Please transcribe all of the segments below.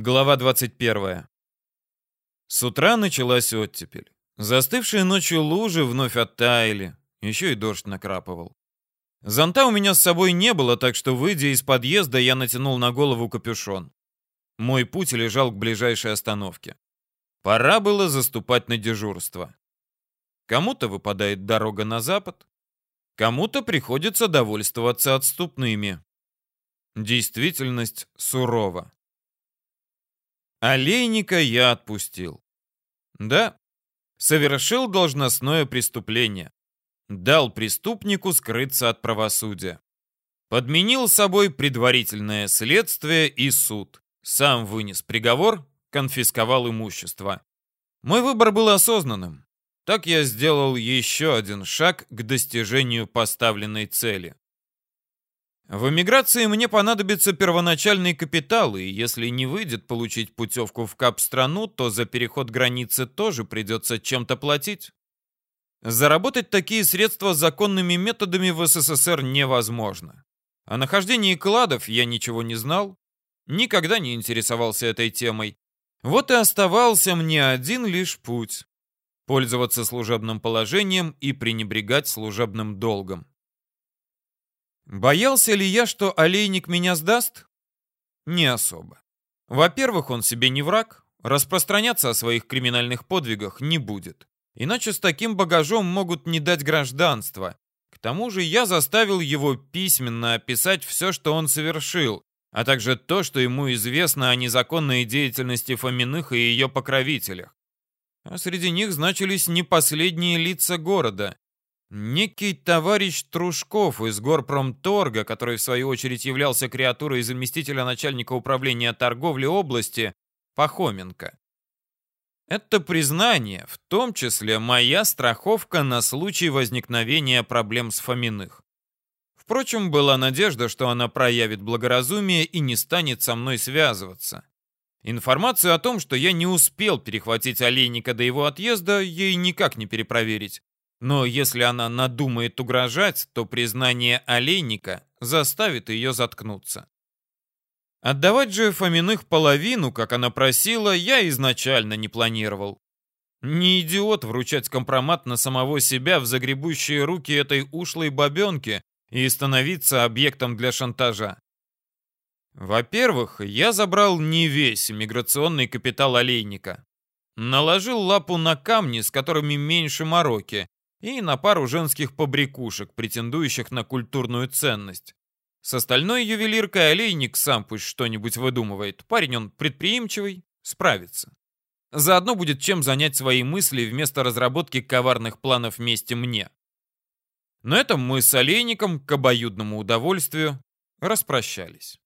Глава 21. С утра началась оттепель. Застывшие ночью лужи вновь оттаяли, еще и дождь накрапывал. Зонта у меня с собой не было, так что, выйдя из подъезда, я натянул на голову капюшон. Мой путь лежал к ближайшей остановке. Пора было заступать на дежурство. Кому-то выпадает дорога на запад, кому-то приходится довольствоваться отступными. Действительность сурова. Олейника я отпустил. Да, совершил должностное преступление. Дал преступнику скрыться от правосудия. Подменил собой предварительное следствие и суд. Сам вынес приговор, конфисковал имущество. Мой выбор был осознанным. Так я сделал еще один шаг к достижению поставленной цели. В эмиграции мне понадобится первоначальный капитал, и если не выйдет получить путевку в КАП-страну, то за переход границы тоже придется чем-то платить. Заработать такие средства законными методами в СССР невозможно. О нахождении кладов я ничего не знал, никогда не интересовался этой темой. Вот и оставался мне один лишь путь – пользоваться служебным положением и пренебрегать служебным долгом. Боялся ли я, что олейник меня сдаст? Не особо. Во-первых, он себе не враг, распространяться о своих криминальных подвигах не будет. Иначе с таким багажом могут не дать гражданство. К тому же я заставил его письменно описать все, что он совершил, а также то, что ему известно о незаконной деятельности Фоминых и ее покровителях. А среди них значились не последние лица города. Некий товарищ Трушков из Горпромторга, который в свою очередь являлся креатурой заместителя начальника управления торговли области, Пахоменко. Это признание, в том числе моя страховка на случай возникновения проблем с Фоминых. Впрочем, была надежда, что она проявит благоразумие и не станет со мной связываться. Информацию о том, что я не успел перехватить Олейника до его отъезда, ей никак не перепроверить. Но если она надумает угрожать, то признание олейника заставит ее заткнуться. Отдавать же Фоминых половину, как она просила, я изначально не планировал. Не идиот вручать компромат на самого себя в загребущие руки этой ушлой бабенки и становиться объектом для шантажа. Во-первых, я забрал не весь миграционный капитал олейника. Наложил лапу на камни, с которыми меньше мороки, и на пару женских побрякушек, претендующих на культурную ценность. С остальной ювелиркой олейник сам пусть что-нибудь выдумывает. Парень он предприимчивый, справится. Заодно будет чем занять свои мысли вместо разработки коварных планов вместе мне. На этом мы с олейником, к обоюдному удовольствию, распрощались.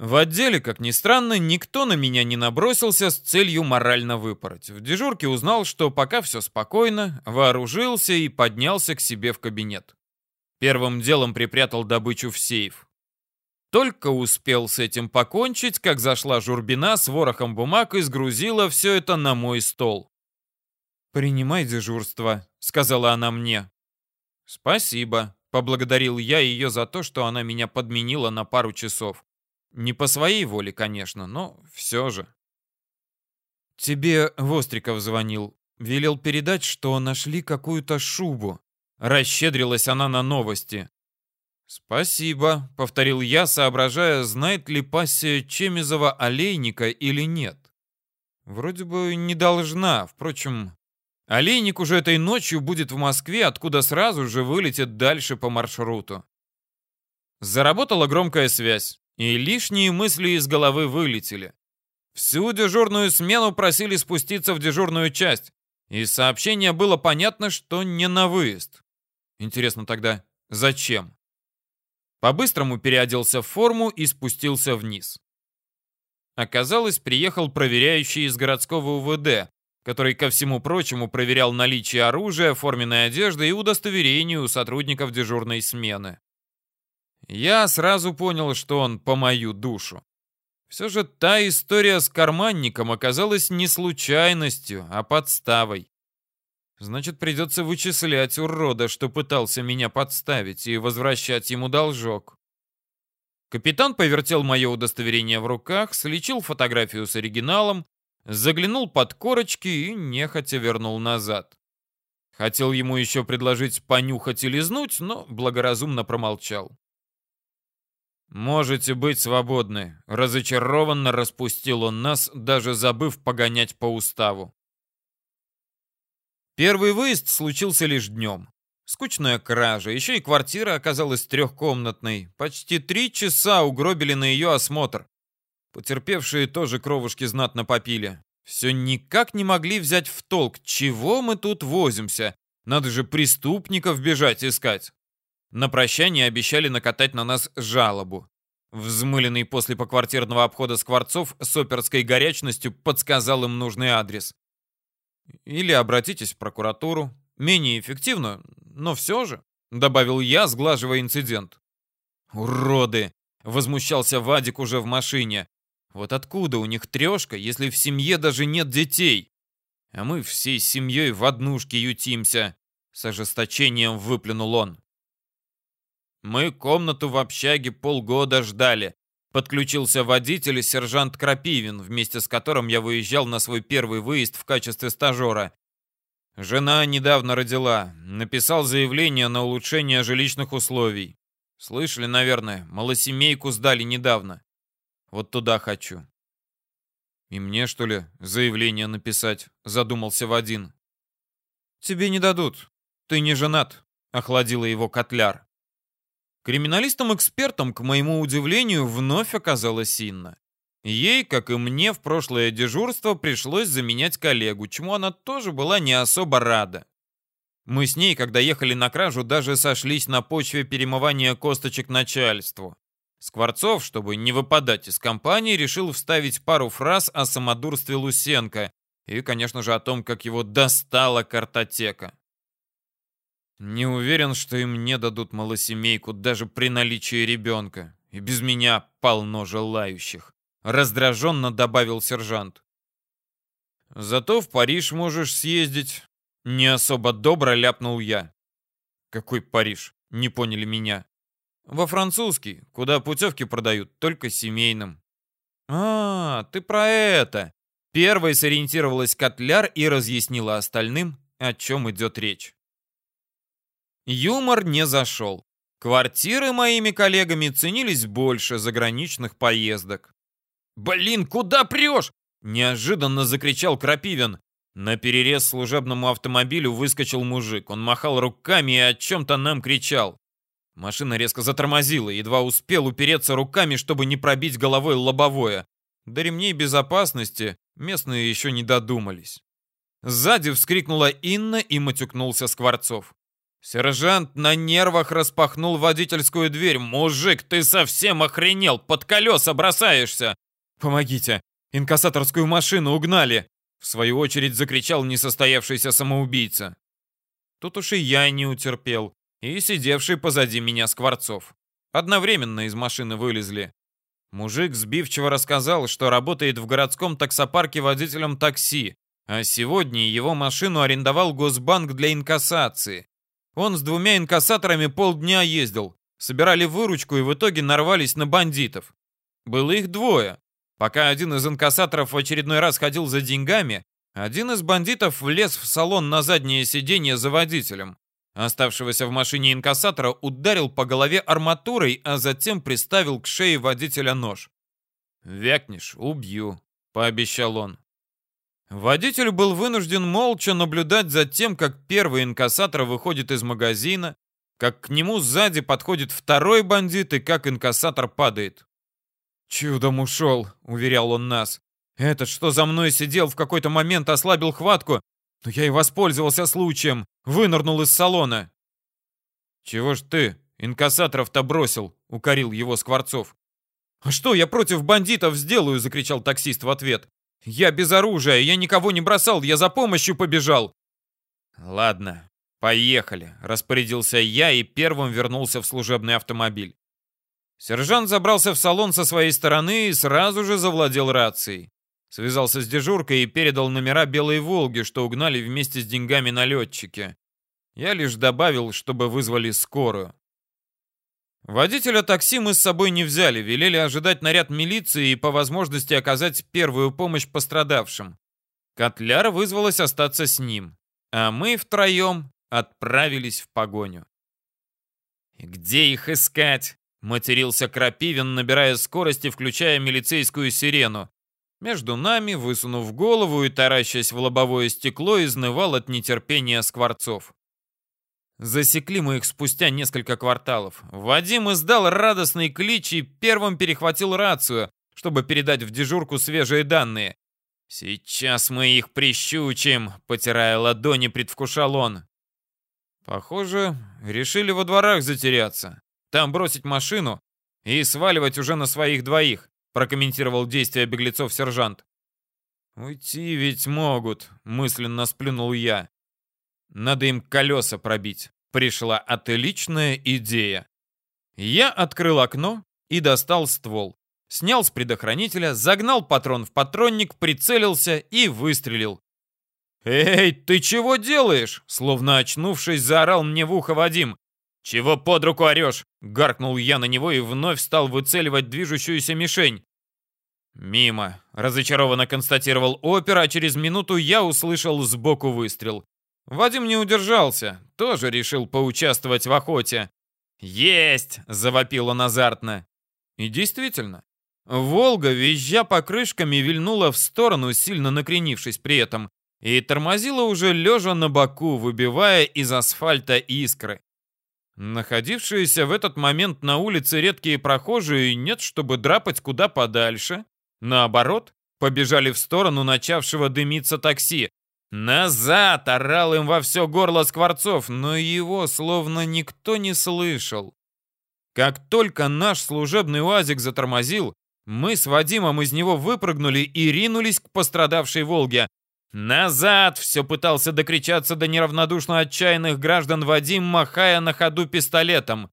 В отделе, как ни странно, никто на меня не набросился с целью морально выпороть. В дежурке узнал, что пока все спокойно, вооружился и поднялся к себе в кабинет. Первым делом припрятал добычу в сейф. Только успел с этим покончить, как зашла Журбина с ворохом бумаг и сгрузила все это на мой стол. «Принимай дежурство», — сказала она мне. «Спасибо», — поблагодарил я ее за то, что она меня подменила на пару часов. Не по своей воле, конечно, но все же. Тебе Востриков звонил. Велел передать, что нашли какую-то шубу. Расщедрилась она на новости. «Спасибо», — повторил я, соображая, знает ли пассия Чемизова олейника или нет. Вроде бы не должна. Впрочем, олейник уже этой ночью будет в Москве, откуда сразу же вылетит дальше по маршруту. Заработала громкая связь и лишние мысли из головы вылетели. Всю дежурную смену просили спуститься в дежурную часть, и сообщение было понятно, что не на выезд. Интересно тогда, зачем? По-быстрому переоделся в форму и спустился вниз. Оказалось, приехал проверяющий из городского УВД, который, ко всему прочему, проверял наличие оружия, форменной одежды и удостоверения у сотрудников дежурной смены. Я сразу понял, что он по мою душу. Все же та история с карманником оказалась не случайностью, а подставой. Значит, придется вычислять урода, что пытался меня подставить, и возвращать ему должок. Капитан повертел мое удостоверение в руках, слечил фотографию с оригиналом, заглянул под корочки и нехотя вернул назад. Хотел ему еще предложить понюхать и лизнуть, но благоразумно промолчал. «Можете быть свободны», — разочарованно распустил он нас, даже забыв погонять по уставу. Первый выезд случился лишь днем. Скучная кража, еще и квартира оказалась трехкомнатной. Почти три часа угробили на ее осмотр. Потерпевшие тоже кровушки знатно попили. Все никак не могли взять в толк, чего мы тут возимся. Надо же преступников бежать искать. На прощание обещали накатать на нас жалобу. Взмыленный после поквартирного обхода Скворцов с оперской горячностью подсказал им нужный адрес. Или обратитесь в прокуратуру. Менее эффективно, но все же, добавил я, сглаживая инцидент. Уроды! Возмущался Вадик уже в машине. Вот откуда у них трешка, если в семье даже нет детей? А мы всей семьей в однушке ютимся. С ожесточением выплюнул он. Мы комнату в общаге полгода ждали. Подключился водитель и сержант Крапивин, вместе с которым я выезжал на свой первый выезд в качестве стажера. Жена недавно родила. Написал заявление на улучшение жилищных условий. Слышали, наверное, малосемейку сдали недавно. Вот туда хочу. И мне, что ли, заявление написать? Задумался Вадин. Тебе не дадут. Ты не женат, охладила его котляр. Криминалистом-экспертом, к моему удивлению, вновь оказалась Инна. Ей, как и мне, в прошлое дежурство пришлось заменять коллегу, чему она тоже была не особо рада. Мы с ней, когда ехали на кражу, даже сошлись на почве перемывания косточек начальству. Скворцов, чтобы не выпадать из компании, решил вставить пару фраз о самодурстве Лусенко и, конечно же, о том, как его достала картотека. Не уверен, что им не дадут малосемейку даже при наличии ребенка. И без меня полно желающих. Раздраженно добавил сержант. Зато в Париж можешь съездить. Не особо добро ляпнул я. Какой Париж? Не поняли меня. Во французский, куда путевки продают, только семейным. А, ты про это. Первой сориентировалась Котляр и разъяснила остальным, о чем идет речь. Юмор не зашел. Квартиры моими коллегами ценились больше заграничных поездок. «Блин, куда прешь?» – неожиданно закричал Крапивин. На перерез служебному автомобилю выскочил мужик. Он махал руками и о чем-то нам кричал. Машина резко затормозила, едва успел упереться руками, чтобы не пробить головой лобовое. До ремней безопасности местные еще не додумались. Сзади вскрикнула Инна и матюкнулся Скворцов. Сержант на нервах распахнул водительскую дверь. «Мужик, ты совсем охренел! Под колеса бросаешься!» «Помогите! Инкассаторскую машину угнали!» В свою очередь закричал несостоявшийся самоубийца. Тут уж и я не утерпел, и сидевший позади меня Скворцов. Одновременно из машины вылезли. Мужик сбивчиво рассказал, что работает в городском таксопарке водителем такси, а сегодня его машину арендовал Госбанк для инкассации. Он с двумя инкассаторами полдня ездил, собирали выручку и в итоге нарвались на бандитов. Было их двое. Пока один из инкассаторов в очередной раз ходил за деньгами, один из бандитов влез в салон на заднее сиденье за водителем. Оставшегося в машине инкассатора ударил по голове арматурой, а затем приставил к шее водителя нож. «Вякнешь, убью», — пообещал он. Водитель был вынужден молча наблюдать за тем, как первый инкассатор выходит из магазина, как к нему сзади подходит второй бандит и как инкассатор падает. «Чудом ушел», — уверял он нас. «Этот, что за мной сидел, в какой-то момент ослабил хватку, но я и воспользовался случаем, вынырнул из салона». «Чего ж ты инкассаторов-то бросил?» — укорил его Скворцов. «А что я против бандитов сделаю?» — закричал таксист в ответ. «Я без оружия, я никого не бросал, я за помощью побежал!» «Ладно, поехали», — распорядился я и первым вернулся в служебный автомобиль. Сержант забрался в салон со своей стороны и сразу же завладел рацией. Связался с дежуркой и передал номера «Белой Волги», что угнали вместе с деньгами налетчики. Я лишь добавил, чтобы вызвали скорую. Водителя такси мы с собой не взяли, велели ожидать наряд милиции и по возможности оказать первую помощь пострадавшим. Котляр вызвалась остаться с ним, а мы втроем отправились в погоню. «Где их искать?» — матерился Крапивин, набирая скорость и включая милицейскую сирену. Между нами, высунув голову и таращась в лобовое стекло, изнывал от нетерпения Скворцов. Засекли мы их спустя несколько кварталов. Вадим издал радостный клич и первым перехватил рацию, чтобы передать в дежурку свежие данные. «Сейчас мы их прищучим», — потирая ладони, предвкушал он. Похоже, решили во дворах затеряться. Там бросить машину и сваливать уже на своих двоих, прокомментировал действия беглецов сержант. «Уйти ведь могут», — мысленно сплюнул я. Надо им колеса пробить. Пришла отличная идея. Я открыл окно и достал ствол. Снял с предохранителя, загнал патрон в патронник, прицелился и выстрелил. «Эй, ты чего делаешь?» Словно очнувшись, заорал мне в ухо Вадим. «Чего под руку орешь?» Гаркнул я на него и вновь стал выцеливать движущуюся мишень. «Мимо», — разочарованно констатировал опер, а через минуту я услышал сбоку выстрел. Вадим не удержался, тоже решил поучаствовать в охоте. «Есть!» — завопил он. И действительно, «Волга», визжа покрышками, вильнула в сторону, сильно накренившись при этом, и тормозила уже лежа на боку, выбивая из асфальта искры. Находившиеся в этот момент на улице редкие прохожие нет, чтобы драпать куда подальше. Наоборот, побежали в сторону начавшего дымиться такси, «Назад!» — орал им во все горло Скворцов, но его словно никто не слышал. Как только наш служебный УАЗик затормозил, мы с Вадимом из него выпрыгнули и ринулись к пострадавшей «Волге». «Назад!» — все пытался докричаться до неравнодушно отчаянных граждан Вадим, махая на ходу пистолетом.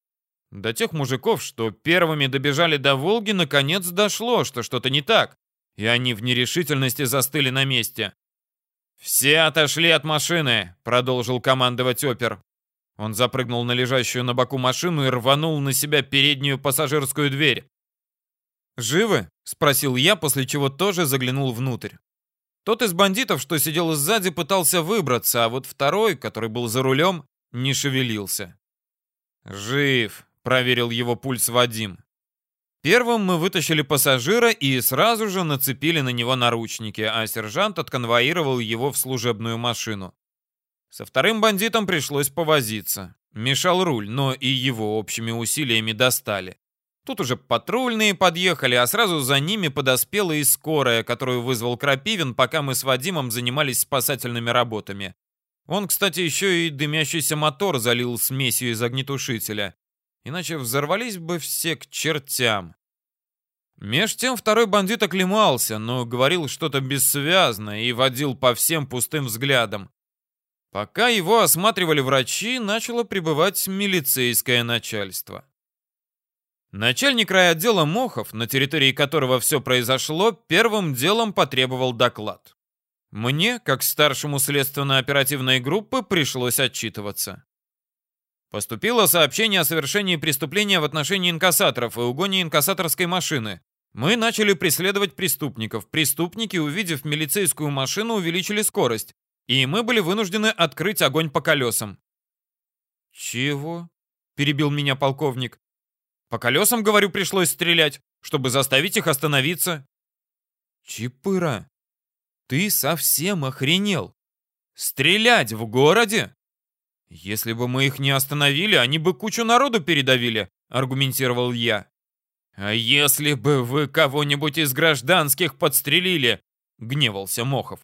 До тех мужиков, что первыми добежали до «Волги», наконец дошло, что что-то не так, и они в нерешительности застыли на месте. «Все отошли от машины», — продолжил командовать опер. Он запрыгнул на лежащую на боку машину и рванул на себя переднюю пассажирскую дверь. «Живы?» — спросил я, после чего тоже заглянул внутрь. Тот из бандитов, что сидел сзади, пытался выбраться, а вот второй, который был за рулем, не шевелился. «Жив», — проверил его пульс Вадим. Первым мы вытащили пассажира и сразу же нацепили на него наручники, а сержант отконвоировал его в служебную машину. Со вторым бандитом пришлось повозиться. Мешал руль, но и его общими усилиями достали. Тут уже патрульные подъехали, а сразу за ними подоспела и скорая, которую вызвал Крапивин, пока мы с Вадимом занимались спасательными работами. Он, кстати, еще и дымящийся мотор залил смесью из огнетушителя. Иначе взорвались бы все к чертям. Меж тем второй бандит оклемался, но говорил что-то бессвязно и водил по всем пустым взглядом. Пока его осматривали врачи, начало прибывать милицейское начальство. Начальник райотдела Мохов, на территории которого все произошло, первым делом потребовал доклад. Мне, как старшему следственно-оперативной группы, пришлось отчитываться. Поступило сообщение о совершении преступления в отношении инкассаторов и угоне инкассаторской машины. Мы начали преследовать преступников. Преступники, увидев милицейскую машину, увеличили скорость, и мы были вынуждены открыть огонь по колесам. «Чего?» — перебил меня полковник. «По колесам, говорю, пришлось стрелять, чтобы заставить их остановиться». «Чипыра, ты совсем охренел? Стрелять в городе? Если бы мы их не остановили, они бы кучу народу передавили», — аргументировал я. «А если бы вы кого-нибудь из гражданских подстрелили?» — гневался Мохов.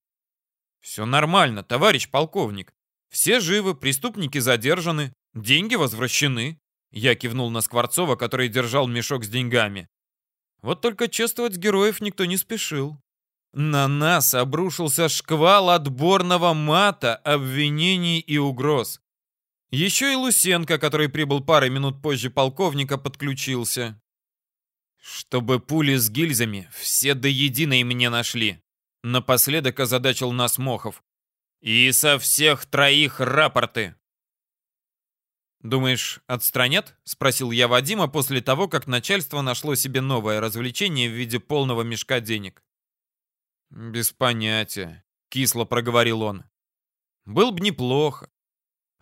«Все нормально, товарищ полковник. Все живы, преступники задержаны, деньги возвращены». Я кивнул на Скворцова, который держал мешок с деньгами. Вот только чествовать героев никто не спешил. На нас обрушился шквал отборного мата, обвинений и угроз. Еще и Лусенко, который прибыл парой минут позже полковника, подключился. Чтобы пули с гильзами все до единой мне нашли. Напоследок озадачил нас Мохов. И со всех троих рапорты. «Думаешь, отстранят?» — спросил я Вадима после того, как начальство нашло себе новое развлечение в виде полного мешка денег. «Без понятия», — кисло проговорил он. «Был бы неплохо.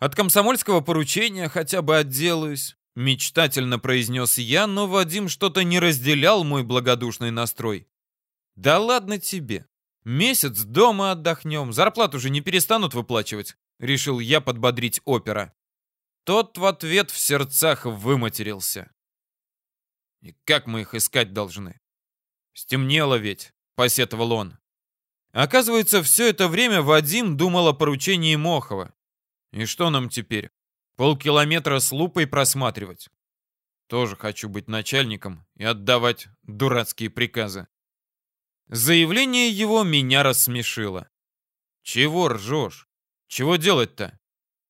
От комсомольского поручения хотя бы отделаюсь», — мечтательно произнес я, но Вадим что-то не разделял мой благодушный настрой. «Да ладно тебе. Месяц дома отдохнем, зарплату же не перестанут выплачивать», — решил я подбодрить опера. Тот в ответ в сердцах выматерился. И как мы их искать должны? Стемнело ведь, посетовал он. Оказывается, все это время Вадим думал о поручении Мохова. И что нам теперь? Полкилометра с лупой просматривать? Тоже хочу быть начальником и отдавать дурацкие приказы. Заявление его меня рассмешило. Чего ржешь? Чего делать-то?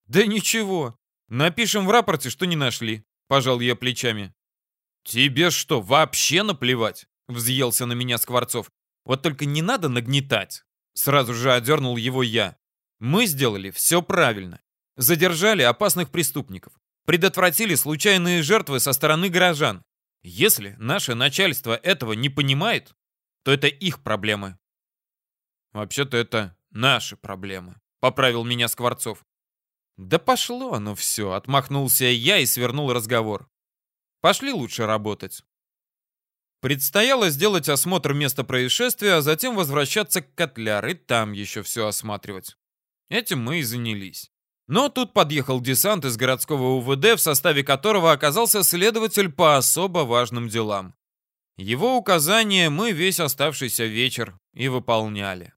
Да ничего. Напишем в рапорте, что не нашли. Пожал я плечами. Тебе что, вообще наплевать? Взъелся на меня Скворцов. Вот только не надо нагнетать. Сразу же одернул его я. Мы сделали все правильно. Задержали опасных преступников. Предотвратили случайные жертвы со стороны горожан. Если наше начальство этого не понимает, то это их проблемы. Вообще-то это наши проблемы, поправил меня Скворцов. «Да пошло оно все!» — отмахнулся я и свернул разговор. «Пошли лучше работать». Предстояло сделать осмотр места происшествия, а затем возвращаться к Котляр и там еще все осматривать. Этим мы и занялись. Но тут подъехал десант из городского УВД, в составе которого оказался следователь по особо важным делам. Его указания мы весь оставшийся вечер и выполняли.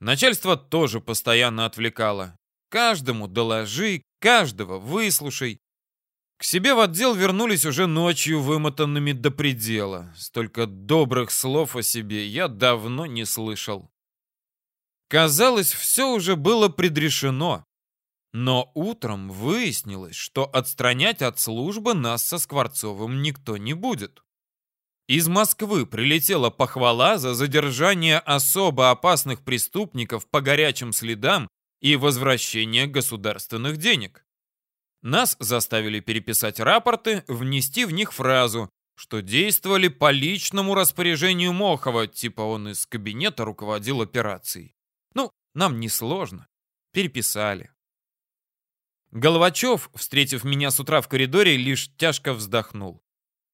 Начальство тоже постоянно отвлекало. Каждому доложи, каждого выслушай. К себе в отдел вернулись уже ночью, вымотанными до предела. Столько добрых слов о себе я давно не слышал. Казалось, все уже было предрешено. Но утром выяснилось, что отстранять от службы нас со Скворцовым никто не будет. Из Москвы прилетела похвала за задержание особо опасных преступников по горячим следам и возвращение государственных денег. Нас заставили переписать рапорты, внести в них фразу, что действовали по личному распоряжению Мохова, типа он из кабинета руководил операцией. Ну, нам несложно. Переписали. Головачев, встретив меня с утра в коридоре, лишь тяжко вздохнул.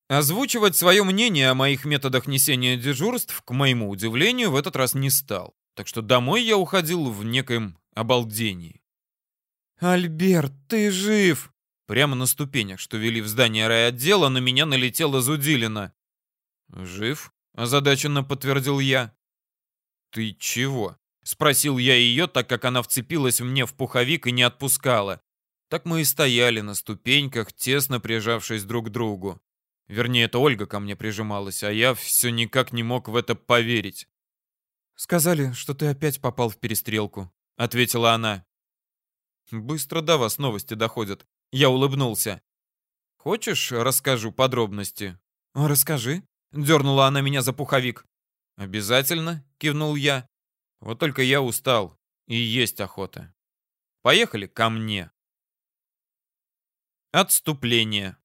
Озвучивать свое мнение о моих методах несения дежурств, к моему удивлению, в этот раз не стал. Так что домой я уходил в некоем обалдении. «Альберт, ты жив!» Прямо на ступенях, что вели в здание райотдела, на меня налетела Зудилина. «Жив?» — озадаченно подтвердил я. «Ты чего?» — спросил я ее, так как она вцепилась мне в пуховик и не отпускала. Так мы и стояли на ступеньках, тесно прижавшись друг к другу. Вернее, это Ольга ко мне прижималась, а я все никак не мог в это поверить. «Сказали, что ты опять попал в перестрелку», — ответила она. «Быстро до вас новости доходят». Я улыбнулся. «Хочешь, расскажу подробности?» «Расскажи», — дернула она меня за пуховик. «Обязательно», — кивнул я. «Вот только я устал, и есть охота. Поехали ко мне». Отступление.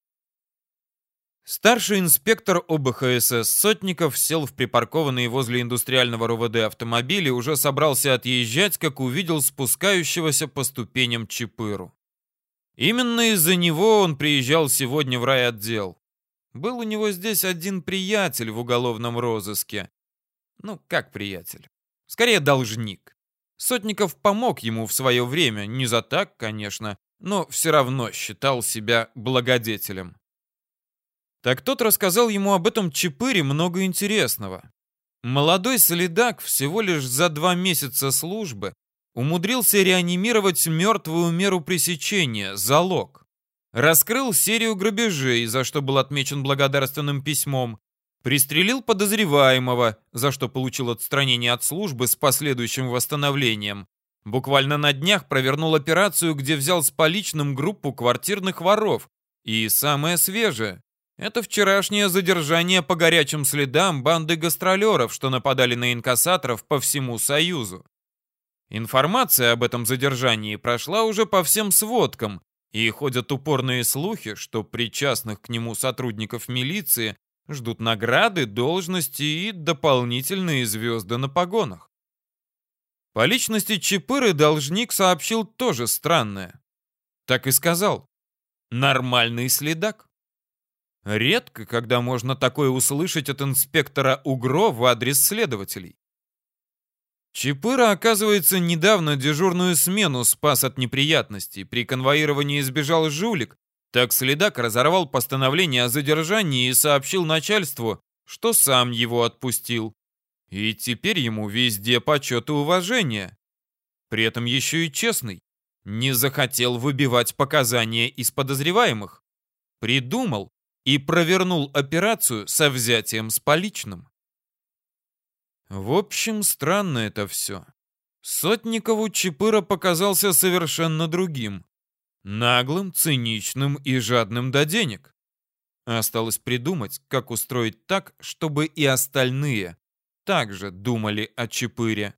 Старший инспектор ОБХСС Сотников сел в припаркованный возле индустриального РОВД автомобиль и уже собрался отъезжать, как увидел спускающегося по ступеням Чапыру. Именно из-за него он приезжал сегодня в райотдел. Был у него здесь один приятель в уголовном розыске. Ну, как приятель? Скорее, должник. Сотников помог ему в свое время, не за так, конечно, но все равно считал себя благодетелем. Так тот рассказал ему об этом Чапыре много интересного. Молодой солидак всего лишь за два месяца службы умудрился реанимировать мертвую меру пресечения, залог. Раскрыл серию грабежей, за что был отмечен благодарственным письмом. Пристрелил подозреваемого, за что получил отстранение от службы с последующим восстановлением. Буквально на днях провернул операцию, где взял с поличным группу квартирных воров. И самое свежее, это вчерашнее задержание по горячим следам банды гастролеров, что нападали на инкассаторов по всему Союзу. Информация об этом задержании прошла уже по всем сводкам, И ходят упорные слухи, что причастных к нему сотрудников милиции ждут награды, должности и дополнительные звезды на погонах. По личности Чапыры должник сообщил тоже странное. Так и сказал. Нормальный следак. Редко, когда можно такое услышать от инспектора УГРО в адрес следователей. Чапыра, оказывается, недавно дежурную смену спас от неприятностей. При конвоировании сбежал жулик. Так следак разорвал постановление о задержании и сообщил начальству, что сам его отпустил. И теперь ему везде почет и уважение. При этом еще и честный. Не захотел выбивать показания из подозреваемых. Придумал и провернул операцию со взятием с поличным. В общем, странно это все. Сотникову Чапыра показался совершенно другим. Наглым, циничным и жадным до денег. Осталось придумать, как устроить так, чтобы и остальные также думали о Чапыре.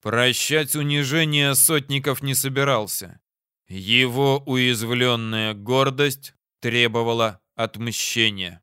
Прощать унижение Сотников не собирался. Его уязвленная гордость требовала отмщения.